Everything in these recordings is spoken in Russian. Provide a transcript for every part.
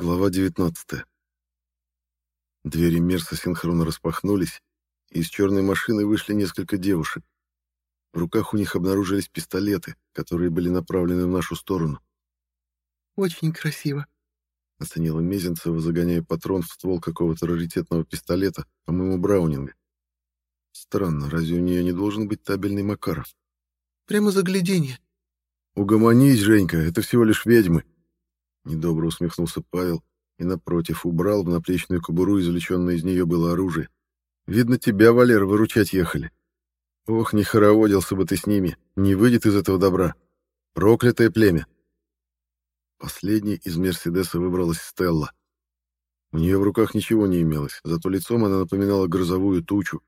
Глава 19. Двери Мерса синхронно распахнулись, и из черной машины вышли несколько девушек. В руках у них обнаружились пистолеты, которые были направлены в нашу сторону. «Очень красиво», — оценила Мезенцева, загоняя патрон в ствол какого-то раритетного пистолета, по-моему, Браунинга. Странно, разве у нее не должен быть табельный Макаров? «Прямо загляденье». «Угомонись, Женька, это всего лишь ведьмы», Недобро усмехнулся Павел и, напротив, убрал в наплечную кобуру извлеченное из нее было оружие. «Видно, тебя, Валера, выручать ехали. Ох, не хороводился бы ты с ними, не выйдет из этого добра. Проклятое племя!» Последней из Мерседеса выбралась Стелла. У нее в руках ничего не имелось, зато лицом она напоминала грозовую тучу.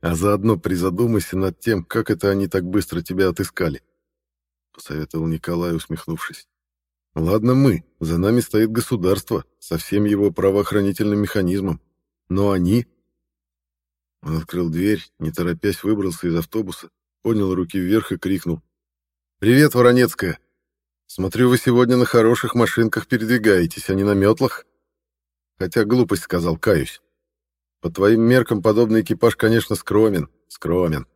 А заодно призадумайся над тем, как это они так быстро тебя отыскали, — посоветовал Николай, усмехнувшись. Ладно мы, за нами стоит государство со всем его правоохранительным механизмом. Но они... Он открыл дверь, не торопясь выбрался из автобуса, поднял руки вверх и крикнул. «Привет, Воронецкая! Смотрю, вы сегодня на хороших машинках передвигаетесь, а не на метлах. Хотя глупость сказал, каюсь. По твоим меркам подобный экипаж, конечно, скромен, скромен.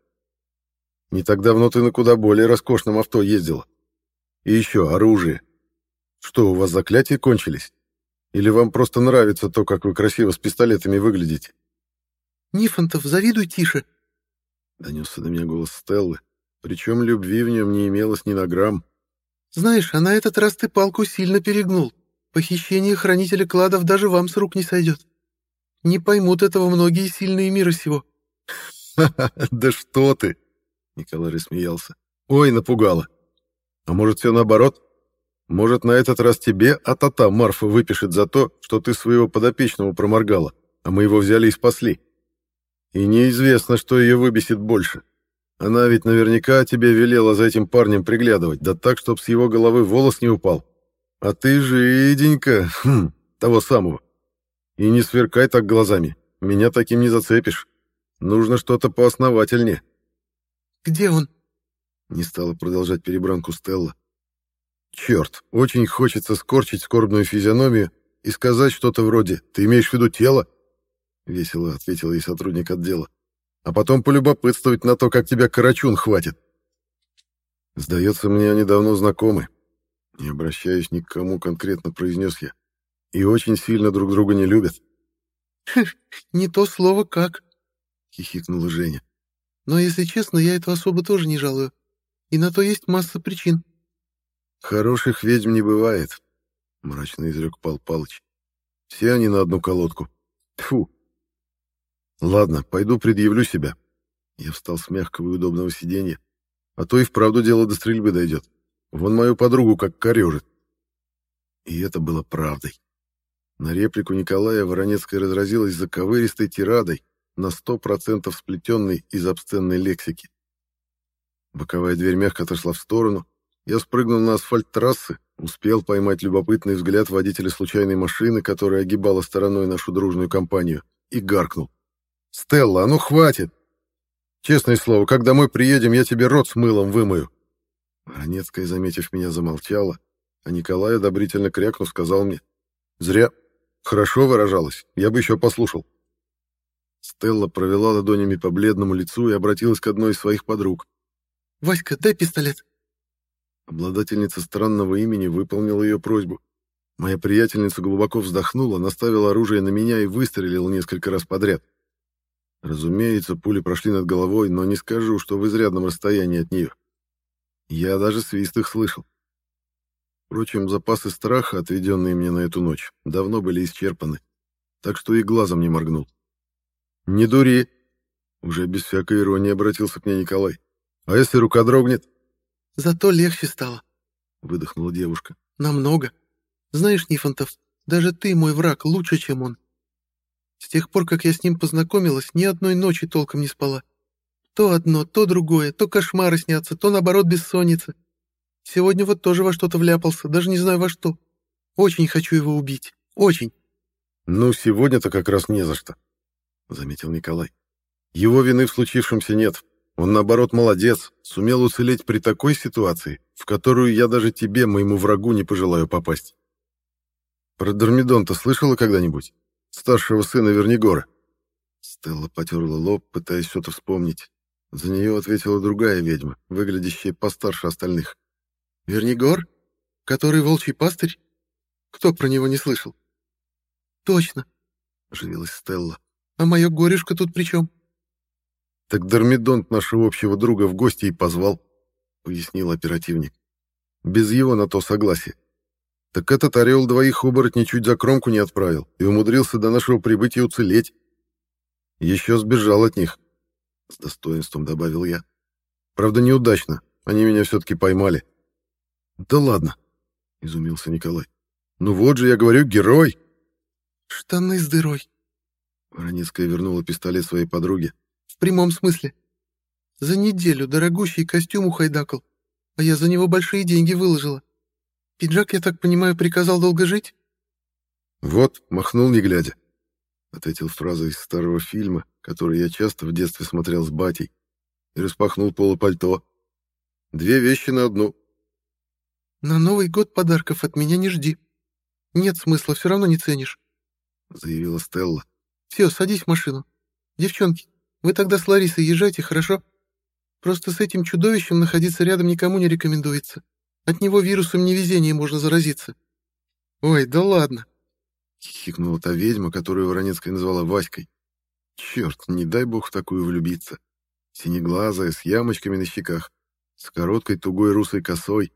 Не так давно ты на куда более роскошном авто ездила. И еще оружие. Что, у вас заклятия кончились? Или вам просто нравится то, как вы красиво с пистолетами выглядите? Нифонтов, завидуй тише. Донесся до меня голос Стеллы, причем любви в нем не имелось ни на грамм. Знаешь, а на этот раз ты палку сильно перегнул. Похищение хранителя кладов даже вам с рук не сойдет. Не поймут этого многие сильные мира сего. да что ты! Николай рассмеялся. Ой, напугала. А может, все наоборот? Может, на этот раз тебе а-та-та Марфа выпишет за то, что ты своего подопечного проморгала, а мы его взяли и спасли. И неизвестно, что ее выбесит больше. Она ведь наверняка тебе велела за этим парнем приглядывать, да так, чтоб с его головы волос не упал. А ты жиденько, хм, того самого. И не сверкай так глазами, меня таким не зацепишь. Нужно что-то поосновательнее. «Где он?» Не стала продолжать перебранку Стелла. Черт, очень хочется скорчить скорбную физиономию и сказать что-то вроде «Ты имеешь в виду тело?» — весело ответил ей сотрудник отдела. «А потом полюбопытствовать на то, как тебя карачун хватит». «Сдается мне, они давно знакомы. Не обращаясь ни к кому конкретно, произнес я. И очень сильно друг друга не любят». «Не то слово как», — хихикнула Женя. «Но, если честно, я этого особо тоже не жалую. И на то есть масса причин». «Хороших ведьм не бывает», — мрачно изрек Пал Палыч. «Все они на одну колодку. Тфу. Ладно, пойду предъявлю себя». Я встал с мягкого и удобного сиденья. А то и вправду дело до стрельбы дойдет. Вон мою подругу как корежит. И это было правдой. На реплику Николая Воронецкая разразилась заковыристой тирадой, на сто процентов сплетенной из обсценной лексики. Боковая дверь мягко отошла в сторону, я спрыгнул на асфальт трассы, успел поймать любопытный взгляд водителя случайной машины, которая огибала стороной нашу дружную компанию, и гаркнул. «Стелла, а ну хватит! Честное слово, как домой приедем, я тебе рот с мылом вымою!» Воронецкая, заметив меня, замолчала, а Николай, одобрительно крякнув, сказал мне. «Зря. Хорошо выражалась. Я бы еще послушал». Стелла провела ладонями по бледному лицу и обратилась к одной из своих подруг. «Васька, дай пистолет». Обладательница странного имени выполнила ее просьбу. Моя приятельница глубоко вздохнула, наставила оружие на меня и выстрелила несколько раз подряд. Разумеется, пули прошли над головой, но не скажу, что в изрядном расстоянии от нее. Я даже свист их слышал. Впрочем, запасы страха, отведенные мне на эту ночь, давно были исчерпаны, так что и глазом не моргнул. «Не дури!» — уже без всякой иронии обратился к ней Николай. «А если рука дрогнет?» Зато легче стало, — выдохнула девушка. Намного. Знаешь, Нифонтов, даже ты, мой враг, лучше, чем он. С тех пор, как я с ним познакомилась, ни одной ночи толком не спала. То одно, то другое, то кошмары снятся, то, наоборот, бессонница. Сегодня вот тоже во что-то вляпался, даже не знаю во что. Очень хочу его убить. Очень. Ну, сегодня-то как раз не за что, — заметил Николай. Его вины в случившемся нет. Он, наоборот, молодец, сумел уцелеть при такой ситуации, в которую я даже тебе, моему врагу, не пожелаю попасть. Про Дормидонта слышала когда-нибудь? Старшего сына Вернигора?» Стелла потерла лоб, пытаясь что-то вспомнить. За нее ответила другая ведьма, выглядящая постарше остальных. «Вернигор? Который волчий пастырь? Кто про него не слышал?» «Точно», — оживилась Стелла. «А мое горюшка тут при чем?» «Так Дормидонт нашего общего друга в гости и позвал», — пояснил оперативник. «Без его на то согласия. Так этот орел двоих оборотней чуть за кромку не отправил и умудрился до нашего прибытия уцелеть. Еще сбежал от них», — с достоинством добавил я. «Правда, неудачно. Они меня все-таки поймали». «Да ладно», — изумился Николай. «Ну вот же, я говорю, герой!» «Штаны с дырой», — Воронецкая вернула пистолет своей подруге. В прямом смысле. За неделю дорогущий костюм ухайдакал, а я за него большие деньги выложила. Пиджак, я так понимаю, приказал долго жить? Вот, махнул не глядя. Ответил фразой из старого фильма, который я часто в детстве смотрел с батей, и распахнул полупальто. Две вещи на одну. На Новый год подарков от меня не жди. Нет смысла, все равно не ценишь. Заявила Стелла. Все, садись в машину. Девчонки, вы тогда с Ларисой езжайте, хорошо? Просто с этим чудовищем находиться рядом никому не рекомендуется. От него вирусом невезения можно заразиться. Ой, да ладно. Хихикнула та ведьма, которую Воронецкая назвала Васькой. Черт, не дай бог в такую влюбиться. Синеглазая, с ямочками на щеках, с короткой тугой русой косой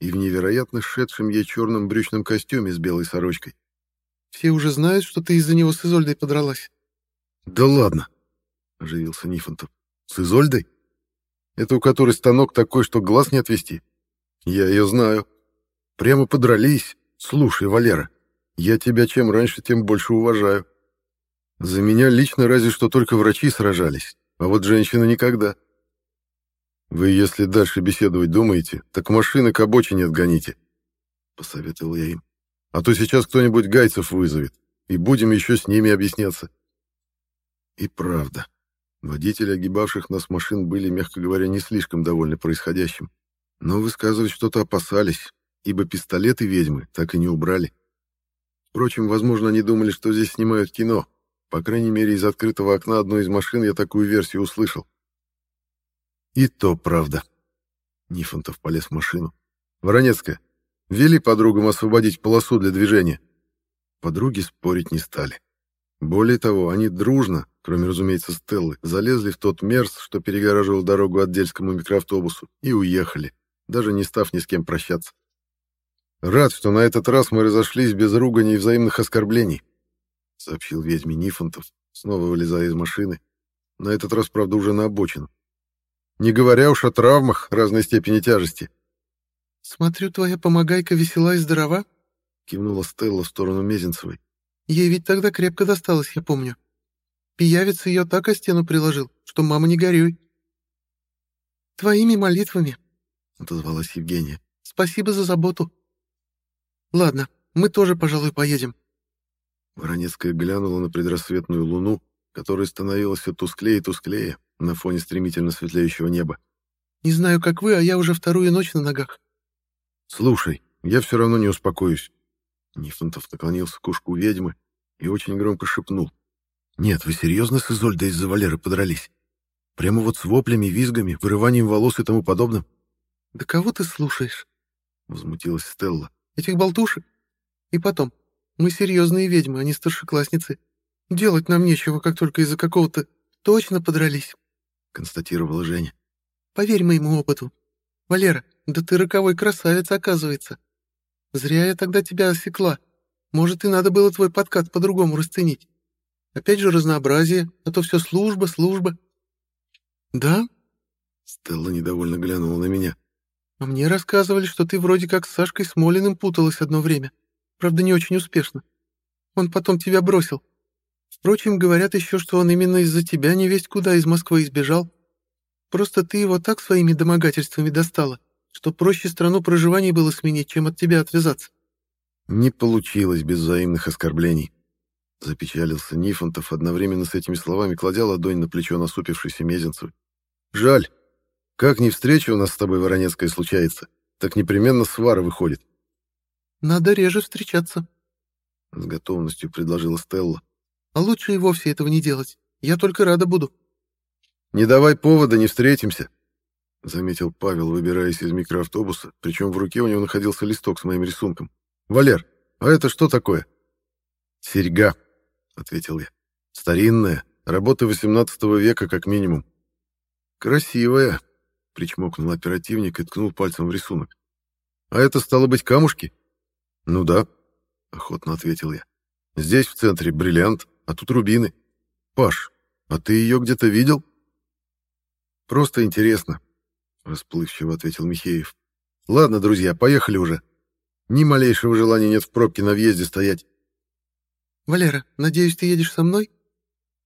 и в невероятно шедшем ей черном брючном костюме с белой сорочкой. Все уже знают, что ты из-за него с Изольдой подралась. Да ладно, — оживился Нифонтов. «С Изольдой? Это у которой станок такой, что глаз не отвести? Я ее знаю. Прямо подрались. Слушай, Валера, я тебя чем раньше, тем больше уважаю. За меня лично разве что только врачи сражались, а вот женщины никогда. Вы, если дальше беседовать думаете, так машины к обочине отгоните», — посоветовал я им. «А то сейчас кто-нибудь гайцев вызовет, и будем еще с ними объясняться». И правда. Водители огибавших нас машин были, мягко говоря, не слишком довольны происходящим, но высказывать что-то опасались, ибо пистолеты ведьмы так и не убрали. Впрочем, возможно, они думали, что здесь снимают кино. По крайней мере, из открытого окна одной из машин я такую версию услышал. И то правда. Нифонтов полез в машину. Воронецкая, вели подругам освободить полосу для движения. Подруги спорить не стали. Более того, они дружно, кроме, разумеется, Стеллы, залезли в тот мерз, что перегораживал дорогу отдельскому микроавтобусу, и уехали, даже не став ни с кем прощаться. «Рад, что на этот раз мы разошлись без ругани и взаимных оскорблений», — сообщил ведьме Нифонтов, снова вылезая из машины, на этот раз, правда, уже на обочину. «Не говоря уж о травмах разной степени тяжести». «Смотрю, твоя помогайка весела и здорова», — кивнула Стелла в сторону Мезенцевой. «Ей ведь тогда крепко досталось, я помню». Пиявец ее так о стену приложил, что мама не горюй. «Твоими молитвами», — отозвалась Евгения. «Спасибо за заботу». «Ладно, мы тоже, пожалуй, поедем». Воронецкая глянула на предрассветную луну, которая становилась все тусклее и тусклее на фоне стремительно светлеющего неба. «Не знаю, как вы, а я уже вторую ночь на ногах». «Слушай, я все равно не успокоюсь». Нифонтов наклонился к ушку ведьмы и очень громко шепнул. «Нет, вы серьезно с Изольдой из-за Валеры подрались? Прямо вот с воплями, визгами, вырыванием волос и тому подобным?» «Да кого ты слушаешь?» — возмутилась Стелла. «Этих болтушек? И потом, мы серьезные ведьмы, а не старшеклассницы. Делать нам нечего, как только из-за какого-то точно подрались», — констатировала Женя. «Поверь моему опыту. Валера, да ты роковой красавец, оказывается. Зря я тогда тебя осекла. Может, и надо было твой подкат по-другому расценить. Опять же разнообразие, а то все служба, служба. Да? Стелла недовольно глянула на меня. А мне рассказывали, что ты вроде как с Сашкой Смолиным путалась одно время. Правда, не очень успешно. Он потом тебя бросил. Впрочем, говорят еще, что он именно из-за тебя не весть куда из Москвы избежал. Просто ты его так своими домогательствами достала, что проще страну проживания было сменить, чем от тебя отвязаться. Не получилось без взаимных оскорблений. Запечалился Нифонтов, одновременно с этими словами кладя ладонь на плечо насупившейся Мезенцевой. «Жаль. Как ни встреча у нас с тобой, Воронецкая, случается, так непременно свара выходит». «Надо реже встречаться», С готовностью предложила Стелла. А лучше и вовсе этого не делать. Я только рада буду. Не давай повода, не встретимся, заметил Павел, выбираясь из микроавтобуса, причем в руке у него находился листок с моим рисунком. Валер, а это что такое? Серьга, ответил я. Старинная, работа XVIII века как минимум. Красивая, причмокнул оперативник и ткнул пальцем в рисунок. А это стало быть камушки? Ну да, охотно ответил я. Здесь в центре бриллиант, а тут рубины. Паш, а ты ее где-то видел? Просто интересно, расплывчиво ответил Михеев. Ладно, друзья, поехали уже. Ни малейшего желания нет в пробке на въезде стоять. Валера, надеюсь, ты едешь со мной?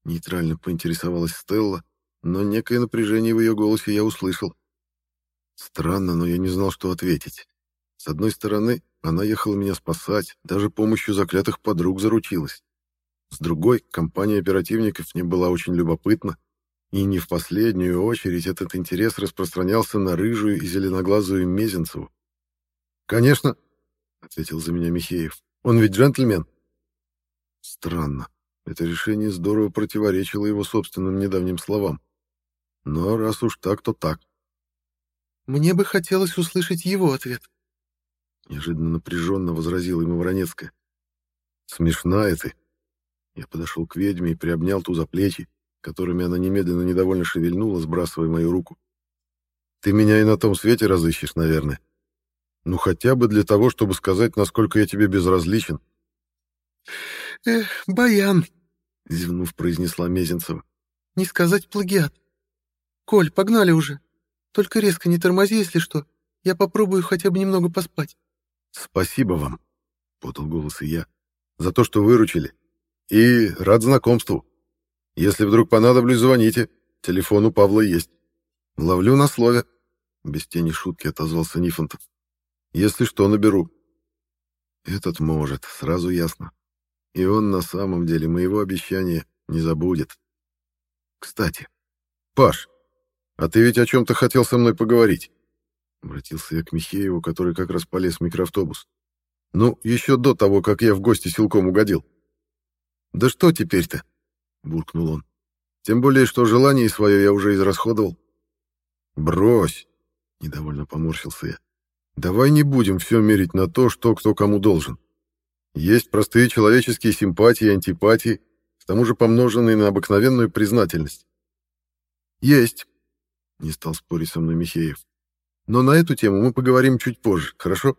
Нейтрально поинтересовалась Стелла, но некое напряжение в ее голосе я услышал. Странно, но я не знал, что ответить. С одной стороны, она ехала меня спасать, даже помощью заклятых подруг заручилась. С другой, компания оперативников мне была очень любопытна, и не в последнюю очередь этот интерес распространялся на рыжую и зеленоглазую Мезенцеву. «Конечно», — ответил за меня Михеев, — «он ведь джентльмен». Странно. Это решение здорово противоречило его собственным недавним словам. Но раз уж так, то так. Мне бы хотелось услышать его ответ. Неожиданно напряженно возразила ему Воронецкая. Смешная ты. Я подошел к ведьме и приобнял ту за плечи, которыми она немедленно недовольно шевельнула, сбрасывая мою руку. Ты меня и на том свете разыщешь, наверное. Ну, хотя бы для того, чтобы сказать, насколько я тебе безразличен. Эх, Баян, зевнув, произнесла Мезенцева. Не сказать плагиат. Коль, погнали уже. Только резко не тормози, если что. Я попробую хотя бы немного поспать. Спасибо вам, подал голос и я, за то, что выручили. И рад знакомству. Если вдруг понадоблюсь, звоните. Телефон у Павла есть. Ловлю на слове. Без тени шутки отозвался Нифонтов. Если что, наберу. Этот может, сразу ясно. И он на самом деле моего обещания не забудет. Кстати, Паш, «А ты ведь о чем-то хотел со мной поговорить?» Обратился я к Михееву, который как раз полез в микроавтобус. «Ну, еще до того, как я в гости силком угодил». «Да что теперь-то?» — буркнул он. «Тем более, что желание свое я уже израсходовал». «Брось!» — недовольно поморщился я. «Давай не будем все мерить на то, что кто кому должен. Есть простые человеческие симпатии и антипатии, к тому же помноженные на обыкновенную признательность». «Есть», не стал спорить со мной Михеев. Но на эту тему мы поговорим чуть позже, хорошо?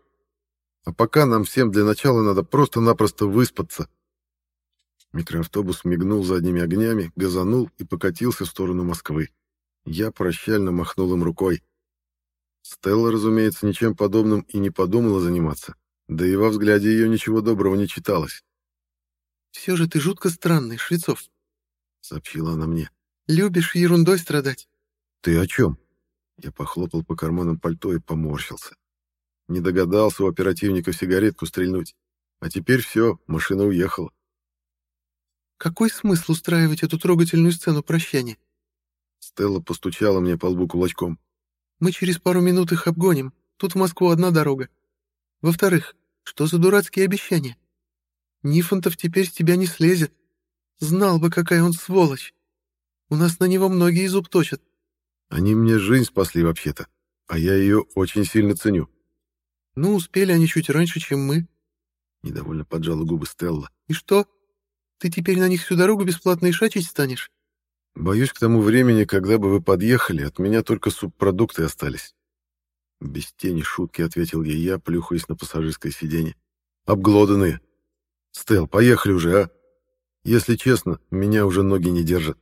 А пока нам всем для начала надо просто-напросто выспаться. Микроавтобус мигнул задними огнями, газанул и покатился в сторону Москвы. Я прощально махнул им рукой. Стелла, разумеется, ничем подобным и не подумала заниматься. Да и во взгляде ее ничего доброго не читалось. «Все же ты жутко странный, Швецов», — сообщила она мне. «Любишь ерундой страдать. «Ты о чем?» Я похлопал по карманам пальто и поморщился. Не догадался у оперативника сигаретку стрельнуть. А теперь все, машина уехала. «Какой смысл устраивать эту трогательную сцену прощания?» Стелла постучала мне по лбу кулачком. «Мы через пару минут их обгоним. Тут в Москву одна дорога. Во-вторых, что за дурацкие обещания? Нифонтов теперь с тебя не слезет. Знал бы, какая он сволочь. У нас на него многие зуб точат. Они мне жизнь спасли вообще-то, а я ее очень сильно ценю. Ну, успели они чуть раньше, чем мы. Недовольно поджала губы Стелла. И что? Ты теперь на них всю дорогу бесплатно и шачить станешь? Боюсь, к тому времени, когда бы вы подъехали, от меня только субпродукты остались. Без тени шутки ответил ей я, плюхаясь на пассажирское сиденье. Обглоданные. Стел, поехали уже, а? Если честно, меня уже ноги не держат.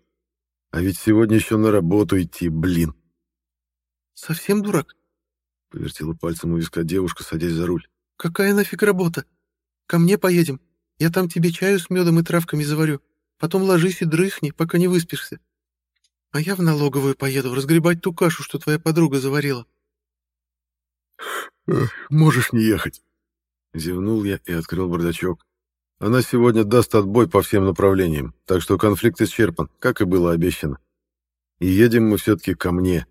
А ведь сегодня еще на работу идти, блин. Совсем дурак? Повертела пальцем у виска девушка, садясь за руль. Какая нафиг работа? Ко мне поедем. Я там тебе чаю с медом и травками заварю. Потом ложись и дрыхни, пока не выспишься. А я в налоговую поеду разгребать ту кашу, что твоя подруга заварила. «Можешь не ехать», — зевнул я и открыл бардачок. Она сегодня даст отбой по всем направлениям, так что конфликт исчерпан, как и было обещано. И едем мы все-таки ко мне.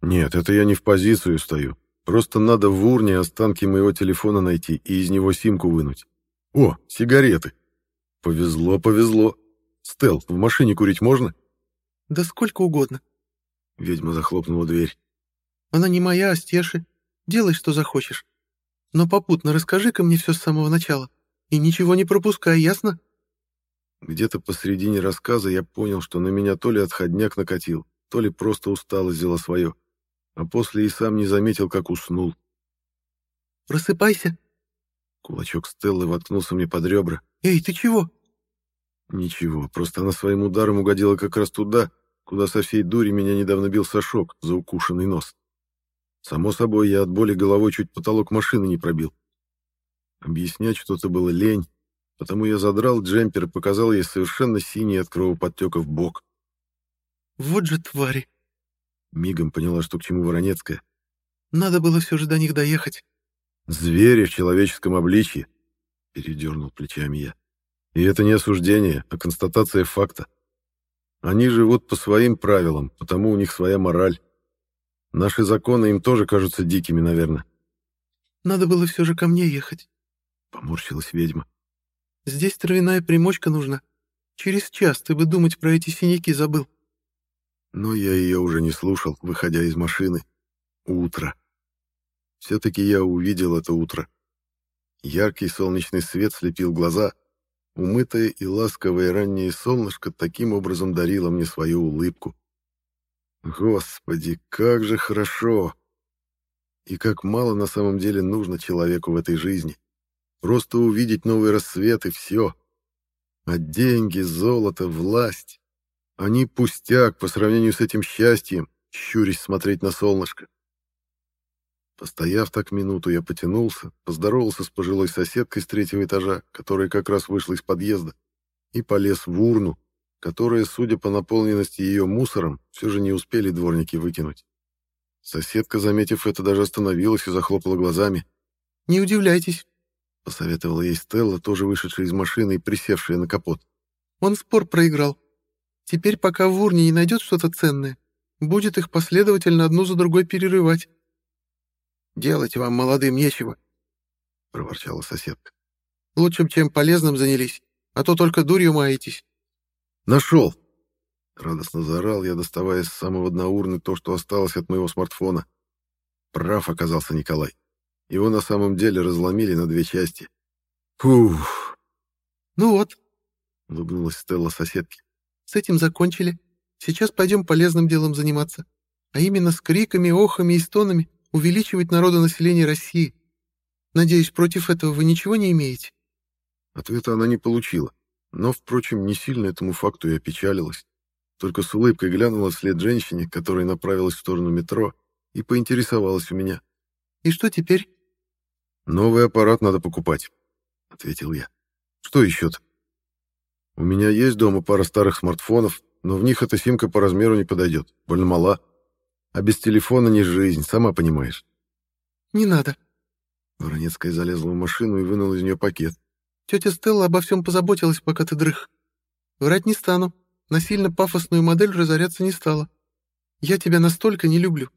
Нет, это я не в позицию стою. Просто надо в урне останки моего телефона найти и из него симку вынуть. О, сигареты. Повезло, повезло. Стел, в машине курить можно? Да сколько угодно. Ведьма захлопнула дверь. Она не моя, а Стеши. Делай, что захочешь. Но попутно расскажи-ка мне все с самого начала. И ничего не пропускай, ясно? Где-то посредине рассказа я понял, что на меня то ли отходняк накатил, то ли просто усталость взяла свое. А после и сам не заметил, как уснул. «Просыпайся!» Кулачок Стеллы воткнулся мне под ребра. «Эй, ты чего?» «Ничего, просто она своим ударом угодила как раз туда, куда со всей дури меня недавно бил Сашок за укушенный нос. Само собой, я от боли головой чуть потолок машины не пробил. Объяснять что-то было лень, потому я задрал джемпер и показал ей совершенно синий от кровоподтека в бок. «Вот же твари!» Мигом поняла, что к чему Воронецкая. «Надо было все же до них доехать». «Звери в человеческом обличье», — передернул плечами я. «И это не осуждение, а констатация факта. Они живут по своим правилам, потому у них своя мораль. Наши законы им тоже кажутся дикими, наверное». «Надо было все же ко мне ехать», — поморщилась ведьма. Здесь травяная примочка нужна. Через час ты бы думать про эти синяки забыл. Но я ее уже не слушал, выходя из машины. Утро. Все-таки я увидел это утро. Яркий солнечный свет слепил глаза. Умытое и ласковое раннее солнышко таким образом дарило мне свою улыбку. Господи, как же хорошо! И как мало на самом деле нужно человеку в этой жизни. Просто увидеть новый рассвет и все. А деньги, золото, власть — они пустяк по сравнению с этим счастьем, щурясь смотреть на солнышко. Постояв так минуту, я потянулся, поздоровался с пожилой соседкой с третьего этажа, которая как раз вышла из подъезда, и полез в урну, которая, судя по наполненности ее мусором, все же не успели дворники выкинуть. Соседка, заметив это, даже остановилась и захлопала глазами. «Не удивляйтесь, — посоветовала ей Стелла, тоже вышедшая из машины и присевшая на капот. «Он спор проиграл. Теперь, пока в урне не найдет что-то ценное, будет их последовательно одну за другой перерывать». «Делать вам, молодым, нечего», — проворчала соседка. «Лучше чем полезным занялись, а то только дурью маетесь». «Нашел!» — радостно заорал я, доставая с самого дна урны то, что осталось от моего смартфона. Прав оказался Николай. Его на самом деле разломили на две части. Фух. Ну вот, улыбнулась Стелла соседке. С этим закончили. Сейчас пойдем полезным делом заниматься. А именно с криками, охами и стонами увеличивать народонаселение России. Надеюсь, против этого вы ничего не имеете? Ответа она не получила. Но, впрочем, не сильно этому факту и опечалилась. Только с улыбкой глянула вслед женщине, которая направилась в сторону метро, и поинтересовалась у меня. «И что теперь?» «Новый аппарат надо покупать», — ответил я. «Что еще-то? У меня есть дома пара старых смартфонов, но в них эта симка по размеру не подойдет, больно мала. А без телефона не жизнь, сама понимаешь». «Не надо». Воронецкая залезла в машину и вынула из нее пакет. «Тетя Стелла обо всем позаботилась, пока ты дрых. Врать не стану. На сильно пафосную модель разоряться не стала. Я тебя настолько не люблю.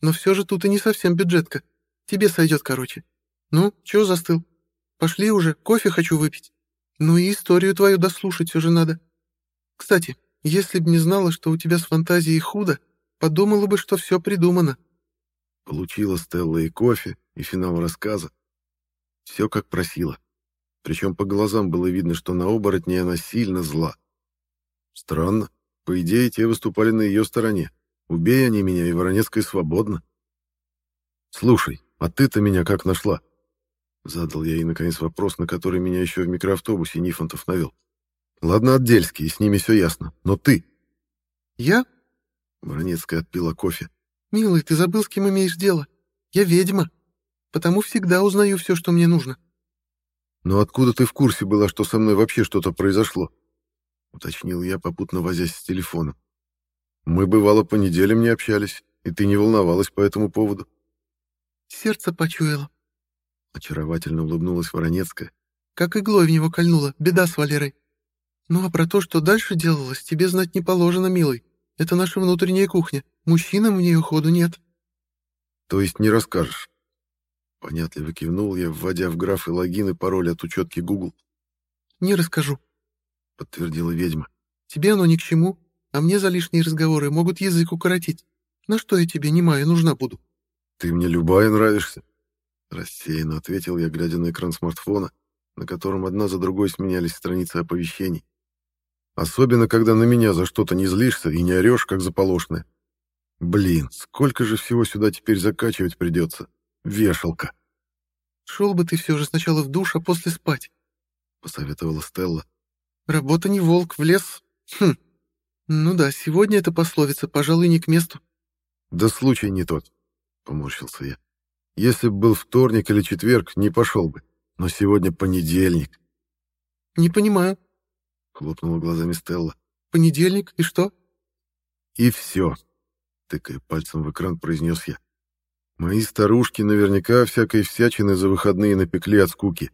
Но все же тут и не совсем бюджетка. Тебе сойдет короче. «Ну, чего застыл? Пошли уже, кофе хочу выпить. Ну и историю твою дослушать все же надо. Кстати, если б не знала, что у тебя с фантазией худо, подумала бы, что все придумано». Получила Стелла и кофе, и финал рассказа. Все как просила. Причем по глазам было видно, что на оборотне она сильно зла. Странно. По идее, те выступали на ее стороне. Убей они меня, и Воронецкая свободна. Слушай, а ты-то меня как нашла? Задал я ей, наконец, вопрос, на который меня еще в микроавтобусе Нифонтов навел. Ладно, отдельские, с ними все ясно. Но ты... Я? Воронецкая отпила кофе. Милый, ты забыл, с кем имеешь дело? Я ведьма. Потому всегда узнаю все, что мне нужно. Но откуда ты в курсе была, что со мной вообще что-то произошло? Уточнил я, попутно возясь с телефоном. Мы, бывало, по неделям не общались, и ты не волновалась по этому поводу. Сердце почуяло. Очаровательно улыбнулась Воронецкая. Как иглой в него кольнула, беда с Валерой. Ну а про то, что дальше делалось, тебе знать не положено, милый. Это наша внутренняя кухня. Мужчинам в нее ходу нет. То есть не расскажешь? Понятливо кивнул я, вводя в графы логин и пароль от учетки Google. «Не расскажу», — подтвердила ведьма. «Тебе оно ни к чему, а мне за лишние разговоры могут язык укоротить. На что я тебе, немая, нужна буду?» «Ты мне любая нравишься», — рассеянно ответил я, глядя на экран смартфона, на котором одна за другой сменялись страницы оповещений. «Особенно, когда на меня за что-то не злишься и не орешь, как заполошная. Блин, сколько же всего сюда теперь закачивать придется. Вешалка». «Шел бы ты все же сначала в душ, а после спать», — посоветовала Стелла. «Работа не волк, в лес. Хм. Ну да, сегодня эта пословица, пожалуй, не к месту». «Да случай не тот», — поморщился я. «Если бы был вторник или четверг, не пошел бы. Но сегодня понедельник». «Не понимаю», — хлопнула глазами Стелла. «Понедельник, и что?» «И все», — тыкая пальцем в экран, произнес я. «Мои старушки наверняка всякой всячины за выходные напекли от скуки.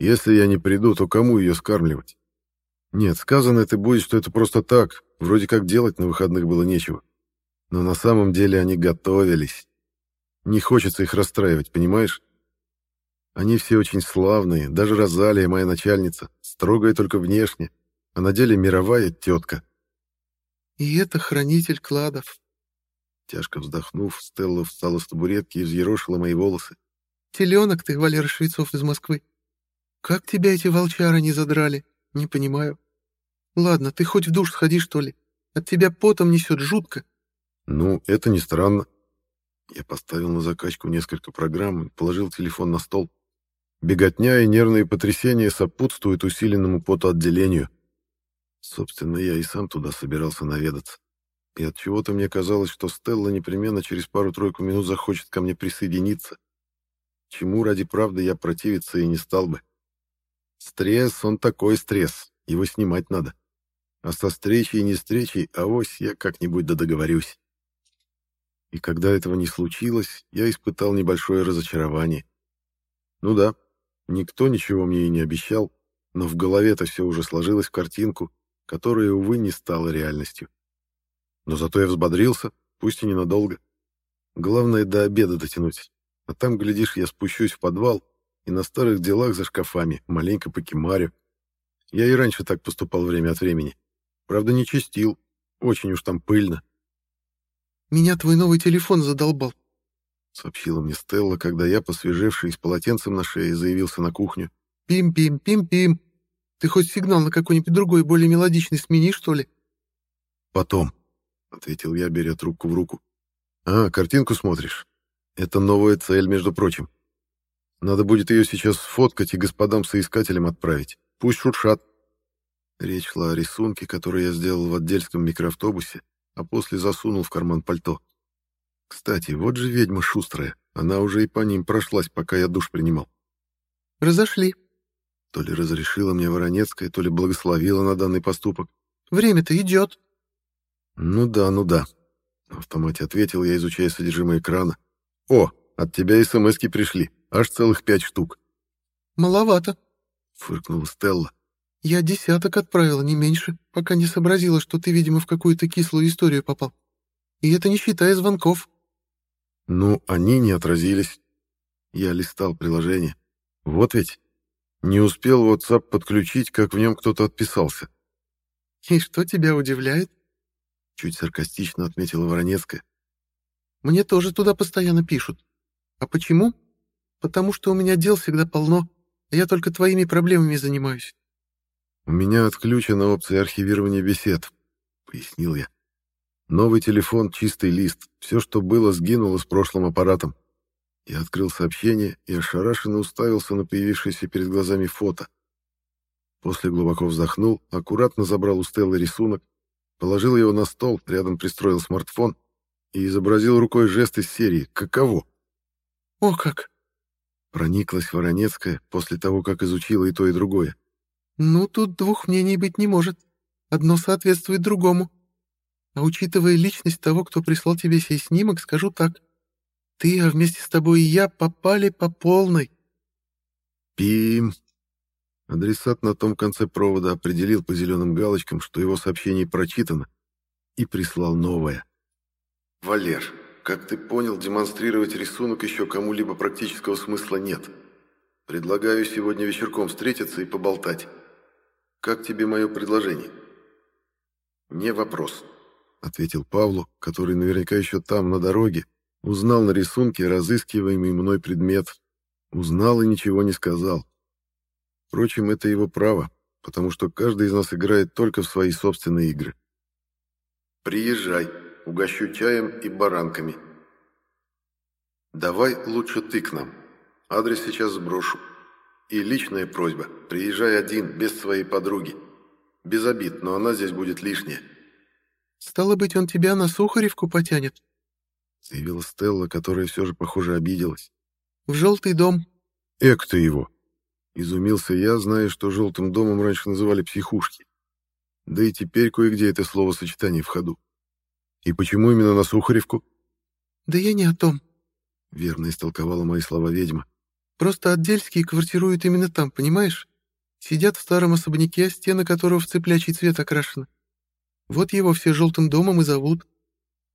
Если я не приду, то кому ее скармливать? Нет, сказано это будет, что это просто так, вроде как делать на выходных было нечего. Но на самом деле они готовились. Не хочется их расстраивать, понимаешь? Они все очень славные, даже Розалия, моя начальница, строгая только внешне, а на деле мировая тетка. «И это хранитель кладов». Тяжко вздохнув, Стелла встала с табуретки и взъерошила мои волосы. «Теленок ты, Валера Швецов из Москвы. Как тебя эти волчары не задрали? Не понимаю. Ладно, ты хоть в душ сходи, что ли. От тебя потом несет жутко». «Ну, это не странно». Я поставил на закачку несколько программ и положил телефон на стол. Беготня и нервные потрясения сопутствуют усиленному потоотделению. Собственно, я и сам туда собирался наведаться. И от чего то мне казалось, что Стелла непременно через пару-тройку минут захочет ко мне присоединиться. Чему ради правды я противиться и не стал бы. Стресс, он такой стресс, его снимать надо. А со встречей и не встречей, авось я как-нибудь да договорюсь. И когда этого не случилось, я испытал небольшое разочарование. Ну да, никто ничего мне и не обещал, но в голове-то все уже сложилось в картинку, которая, увы, не стала реальностью. Но зато я взбодрился, пусть и ненадолго. Главное, до обеда дотянуть. А там, глядишь, я спущусь в подвал и на старых делах за шкафами маленько покемарю. Я и раньше так поступал время от времени. Правда, не чистил. Очень уж там пыльно. «Меня твой новый телефон задолбал», — сообщила мне Стелла, когда я, посвежевший с полотенцем на шее, заявился на кухню. «Пим-пим, пим-пим. Ты хоть сигнал на какой-нибудь другой, более мелодичный смени, что ли?» «Потом», — ответил я, беря трубку в руку. «А, картинку смотришь? Это новая цель, между прочим. Надо будет ее сейчас сфоткать и господам-соискателям отправить. Пусть шуршат». Речь шла о рисунке, который я сделал в отдельском микроавтобусе, а после засунул в карман пальто. Кстати, вот же ведьма шустрая. Она уже и по ним прошлась, пока я душ принимал. «Разошли», то ли разрешила мне Воронецкая, то ли благословила на данный поступок. «Время-то идет». «Ну да, ну да», — на автомате ответил я, изучая содержимое экрана. «О, от тебя смски пришли, аж целых пять штук». «Маловато», — фыркнула Стелла. «Я десяток отправила, не меньше, пока не сообразила, что ты, видимо, в какую-то кислую историю попал. И это не считая звонков». «Ну, они не отразились». Я листал приложение. «Вот ведь, не успел WhatsApp подключить, как в нем кто-то отписался. «И что тебя удивляет?» Чуть саркастично отметила Воронецкая. «Мне тоже туда постоянно пишут. А почему? Потому что у меня дел всегда полно, а я только твоими проблемами занимаюсь». «У меня отключена опция архивирования бесед», — пояснил я. «Новый телефон, чистый лист. Все, что было, сгинуло с прошлым аппаратом. Я открыл сообщение и ошарашенно уставился на появившееся перед глазами фото. После глубоко вздохнул, аккуратно забрал у Стеллы рисунок, положил его на стол, рядом пристроил смартфон и изобразил рукой жест из серии «Каково?». «О как!» Прониклась Воронецкая после того, как изучила и то, и другое. «Ну, тут двух мнений быть не может. Одно соответствует другому. А учитывая личность того, кто прислал тебе сей снимок, скажу так. Ты, а вместе с тобой и я попали по полной. Пим. Адресат на том конце провода определил по зеленым галочкам, что его сообщение прочитано, и прислал новое. «Валер, как ты понял, демонстрировать рисунок еще кому-либо практического смысла нет. Предлагаю сегодня вечерком встретиться и поболтать. Как тебе мое предложение?» «Не вопрос», — ответил Павлу, который наверняка еще там, на дороге, узнал на рисунке разыскиваемый мной предмет. Узнал и ничего не сказал. Впрочем, это его право, потому что каждый из нас играет только в свои собственные игры. «Приезжай, угощу чаем и баранками. Давай лучше ты к нам. Адрес сейчас сброшу. И личная просьба, приезжай один, без своей подруги. Без обид, но она здесь будет лишняя». «Стало быть, он тебя на Сухаревку потянет?» заявила Стелла, которая все же, похоже, обиделась. «В желтый дом». «Эк ты его!» Изумился я, зная, что желтым домом раньше называли психушки. Да и теперь кое-где это словосочетание в ходу. И почему именно на Сухаревку? Да я не о том. Верно истолковала мои слова ведьма. Просто отдельские квартируют именно там, понимаешь? Сидят в старом особняке, стены которого в цыплячий цвет окрашены. Вот его все желтым домом и зовут.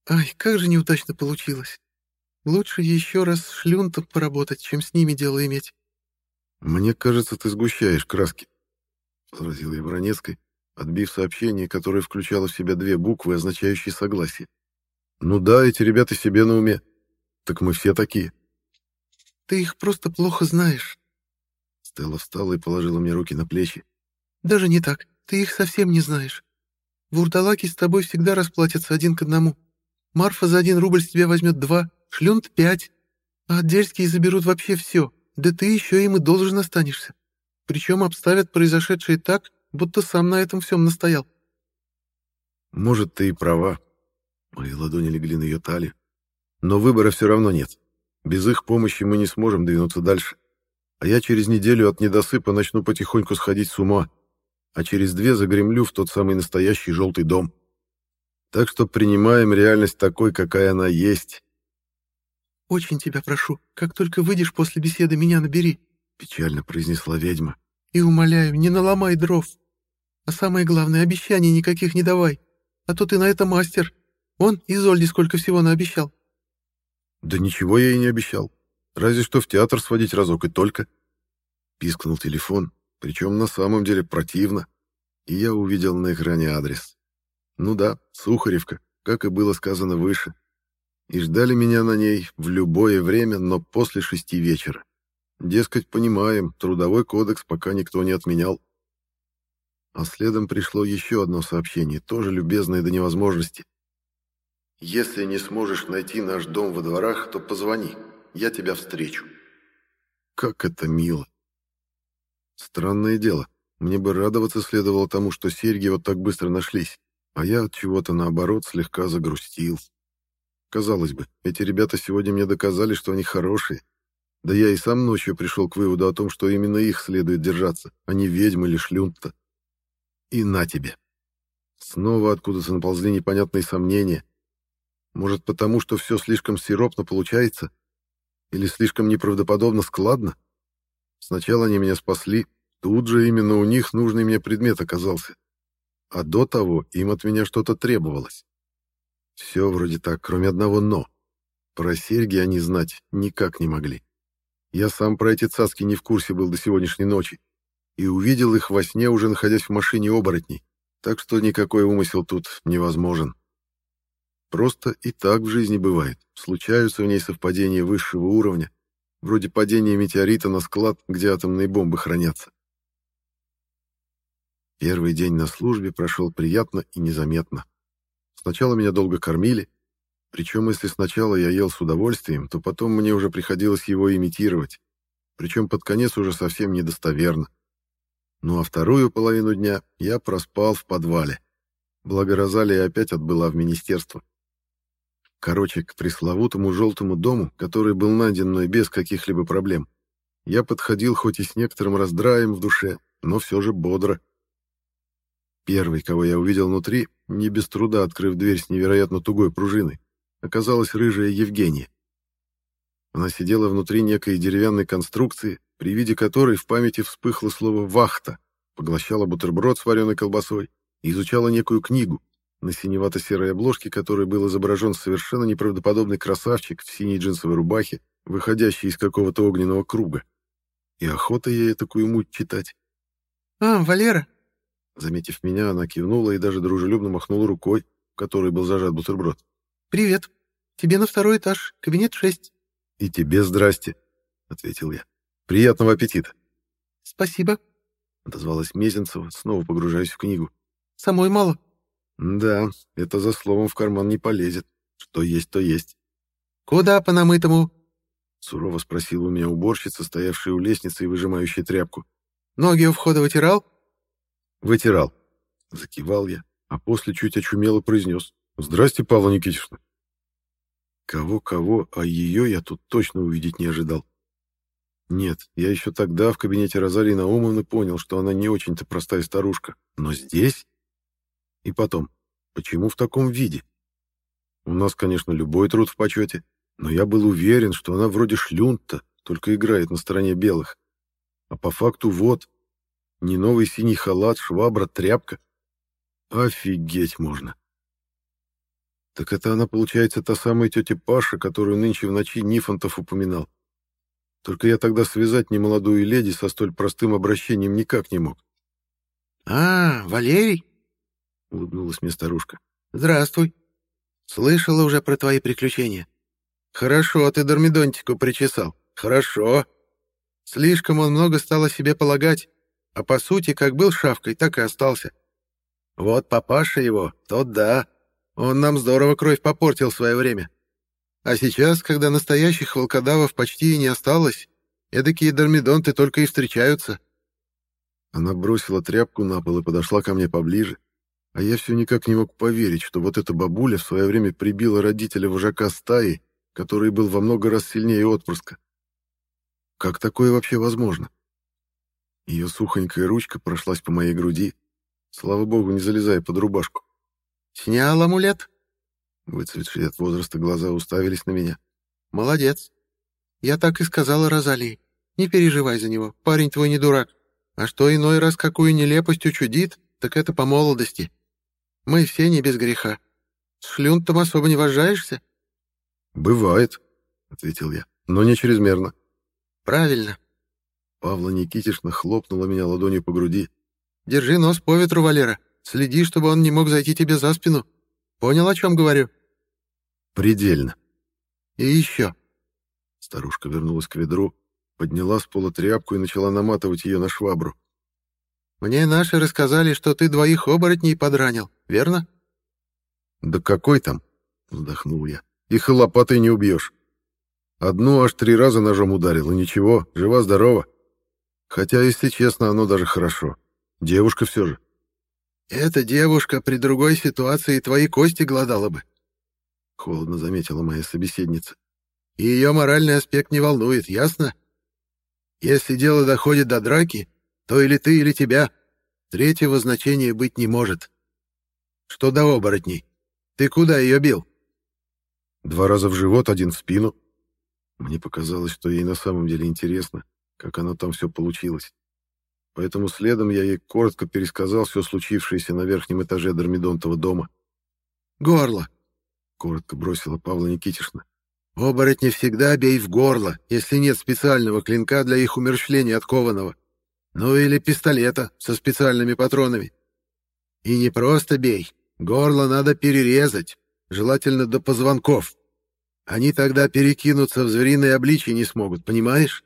Ай, как же неудачно получилось. Лучше еще раз с шлюнтом поработать, чем с ними дело иметь. «Мне кажется, ты сгущаешь краски», — возразил я Воронецкой, отбив сообщение, которое включало в себя две буквы, означающие согласие. «Ну да, эти ребята себе на уме. Так мы все такие». «Ты их просто плохо знаешь». Стелла встала и положила мне руки на плечи. «Даже не так. Ты их совсем не знаешь. Вурдалаки с тобой всегда расплатятся один к одному. Марфа за один рубль с тебя возьмет два, шлюнт — пять, а отдельские заберут вообще все, да ты еще им и должен останешься. Причем обставят произошедшее так, будто сам на этом всем настоял. Может, ты и права. Мои ладони легли на ее талию. Но выбора все равно нет. Без их помощи мы не сможем двинуться дальше. А я через неделю от недосыпа начну потихоньку сходить с ума, а через две загремлю в тот самый настоящий желтый дом. Так что принимаем реальность такой, какая она есть. «Очень тебя прошу, как только выйдешь после беседы, меня набери», — печально произнесла ведьма. «И умоляю, не наломай дров. А самое главное, обещаний никаких не давай, а то ты на это мастер. Он Изольде сколько всего наобещал». «Да ничего я ей не обещал. Разве что в театр сводить разок и только». Пискнул телефон, причем на самом деле противно, и я увидел на экране адрес. Ну да, Сухаревка, как и было сказано выше. И ждали меня на ней в любое время, но после шести вечера. Дескать, понимаем, трудовой кодекс пока никто не отменял. А следом пришло еще одно сообщение, тоже любезное до невозможности. «Если не сможешь найти наш дом во дворах, то позвони, я тебя встречу». Как это мило. Странное дело, мне бы радоваться следовало тому, что серьги вот так быстро нашлись. А я от чего-то наоборот слегка загрустил. Казалось бы, эти ребята сегодня мне доказали, что они хорошие. Да я и сам ночью пришел к выводу о том, что именно их следует держаться, а не ведьм или шлюнта. И на тебе. Снова откуда-то наползли непонятные сомнения. Может, потому что все слишком сиропно получается? Или слишком неправдоподобно складно? Сначала они меня спасли, тут же именно у них нужный мне предмет оказался а до того им от меня что-то требовалось. Все вроде так, кроме одного «но». Про серьги они знать никак не могли. Я сам про эти цаски не в курсе был до сегодняшней ночи и увидел их во сне, уже находясь в машине оборотней, так что никакой умысел тут невозможен. Просто и так в жизни бывает. Случаются в ней совпадения высшего уровня, вроде падения метеорита на склад, где атомные бомбы хранятся. Первый день на службе прошел приятно и незаметно. Сначала меня долго кормили, причем если сначала я ел с удовольствием, то потом мне уже приходилось его имитировать, причем под конец уже совсем недостоверно. Ну а вторую половину дня я проспал в подвале. Благо Розалия опять отбыла в министерство. Короче, к пресловутому желтому дому, который был найден мной без каких-либо проблем, я подходил хоть и с некоторым раздраем в душе, но все же бодро. Первый, кого я увидел внутри, не без труда открыв дверь с невероятно тугой пружиной, оказалась рыжая Евгения. Она сидела внутри некой деревянной конструкции, при виде которой в памяти вспыхло слово «вахта», поглощала бутерброд с вареной колбасой и изучала некую книгу, на синевато-серой обложке которой был изображен совершенно неправдоподобный красавчик в синей джинсовой рубахе, выходящий из какого-то огненного круга. И охота ей такую муть читать. «А, Валера!» Заметив меня, она кивнула и даже дружелюбно махнула рукой, в которой был зажат бутерброд. «Привет. Тебе на второй этаж, кабинет 6». «И тебе здрасте», — ответил я. «Приятного аппетита». «Спасибо», — отозвалась Мезенцева, снова погружаясь в книгу. «Самой мало». «Да, это за словом в карман не полезет. Что есть, то есть». «Куда по намытому?» — сурово спросила у меня уборщица, стоявшая у лестницы и выжимающая тряпку. «Ноги у входа вытирал?» «Вытирал», — закивал я, а после чуть очумело произнес. «Здрасте, Павла Никитична». Кого-кого, а ее я тут точно увидеть не ожидал. Нет, я еще тогда в кабинете Розалии Наумовны понял, что она не очень-то простая старушка. Но здесь? И потом, почему в таком виде? У нас, конечно, любой труд в почете, но я был уверен, что она вроде шлюнта, только играет на стороне белых. А по факту вот, не новый синий халат, швабра, тряпка. Офигеть можно. Так это она, получается, та самая тетя Паша, которую нынче в ночи Нифонтов упоминал. Только я тогда связать немолодую леди со столь простым обращением никак не мог. «А, Валерий?» — улыбнулась мне старушка. «Здравствуй. Слышала уже про твои приключения. Хорошо ты Дормидонтику причесал. Хорошо. Слишком он много стал о себе полагать, а по сути, как был шавкой, так и остался. Вот папаша его, тот да, он нам здорово кровь попортил в свое время. А сейчас, когда настоящих волкодавов почти и не осталось, эдакие дормидонты только и встречаются. Она бросила тряпку на пол и подошла ко мне поближе, а я все никак не мог поверить, что вот эта бабуля в свое время прибила родителя вожака стаи, который был во много раз сильнее отпрыска. Как такое вообще возможно? Ее сухонькая ручка прошлась по моей груди, слава богу, не залезая под рубашку. «Снял амулет?» Выцветшие от возраста глаза уставились на меня. «Молодец. Я так и сказала Розалии. Не переживай за него, парень твой не дурак. А что иной раз какую нелепость учудит, так это по молодости. Мы все не без греха. С шлюнтом особо не вожаешься?» «Бывает», — ответил я, — «но не чрезмерно». «Правильно». Павла Никитишна хлопнула меня ладонью по груди. «Держи нос по ветру, Валера. Следи, чтобы он не мог зайти тебе за спину. Понял, о чем говорю?» «Предельно». «И еще». Старушка вернулась к ведру, подняла с пола тряпку и начала наматывать ее на швабру. «Мне наши рассказали, что ты двоих оборотней подранил, верно?» «Да какой там?» — вздохнул я. «Их и лопатой не убьешь. Одну аж три раза ножом ударил, и ничего, жива-здорова. Хотя, если честно, оно даже хорошо. Девушка все же». «Эта девушка при другой ситуации твои кости гладала бы», — холодно заметила моя собеседница. «И ее моральный аспект не волнует, ясно? Если дело доходит до драки, то или ты, или тебя. Третьего значения быть не может. Что до оборотней? Ты куда ее бил?» «Два раза в живот, один в спину». Мне показалось, что ей на самом деле интересно, как оно там все получилось. Поэтому следом я ей коротко пересказал все случившееся на верхнем этаже Дормидонтова дома. «Горло!» — коротко бросила Павла Никитишна. «Оборотни всегда бей в горло, если нет специального клинка для их умерщвления от кованого. Ну или пистолета со специальными патронами. И не просто бей, горло надо перерезать, желательно до позвонков. Они тогда перекинуться в звериное обличье не смогут, понимаешь?»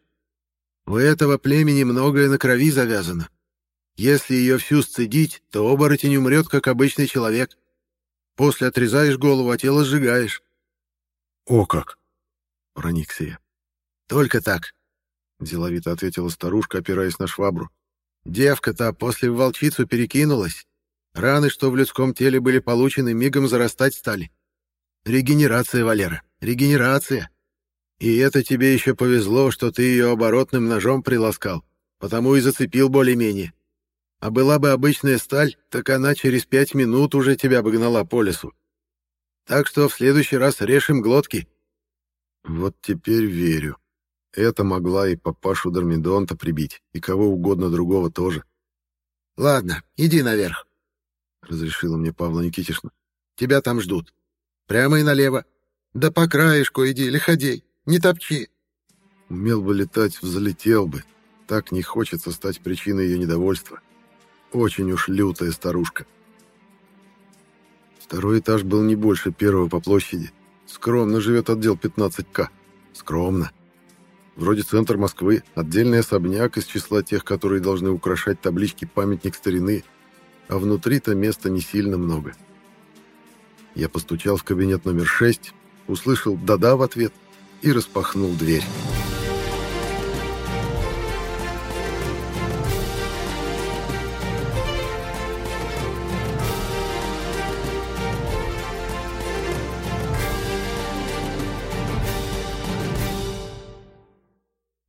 У этого племени многое на крови завязано. Если ее всю сцедить, то оборотень умрет, как обычный человек. После отрезаешь голову, а тело сжигаешь. — О как! — проникся я. — Только так, — деловито ответила старушка, опираясь на швабру. — Девка-то после в волчицу перекинулась. Раны, что в людском теле были получены, мигом зарастать стали. Регенерация, Валера, регенерация. И это тебе еще повезло, что ты ее оборотным ножом приласкал, потому и зацепил более-менее. А была бы обычная сталь, так она через пять минут уже тебя бы гнала по лесу. Так что в следующий раз решим глотки. Вот теперь верю. Это могла и папашу Дормидонта прибить, и кого угодно другого тоже. Ладно, иди наверх, — разрешила мне Павла Никитишна. Тебя там ждут. Прямо и налево. Да по краешку иди, лиходей, не топчи. Умел бы летать, взлетел бы. Так не хочется стать причиной ее недовольства. Очень уж лютая старушка. Второй этаж был не больше первого по площади. Скромно живет отдел 15К. Скромно. Вроде центр Москвы, отдельный особняк из числа тех, которые должны украшать таблички «Памятник старины», а внутри-то места не сильно много. Я постучал в кабинет номер 6, услышал «да-да» в ответ и распахнул дверь.